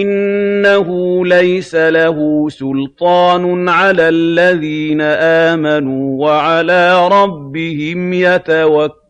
إِنَّهُ لَيْسَ لَهُ سُلْطَانٌ عَلَى الَّذِينَ آمَنُوا وَعَلَىٰ رَبِّهِمْ يَتَوَكَّلُونَ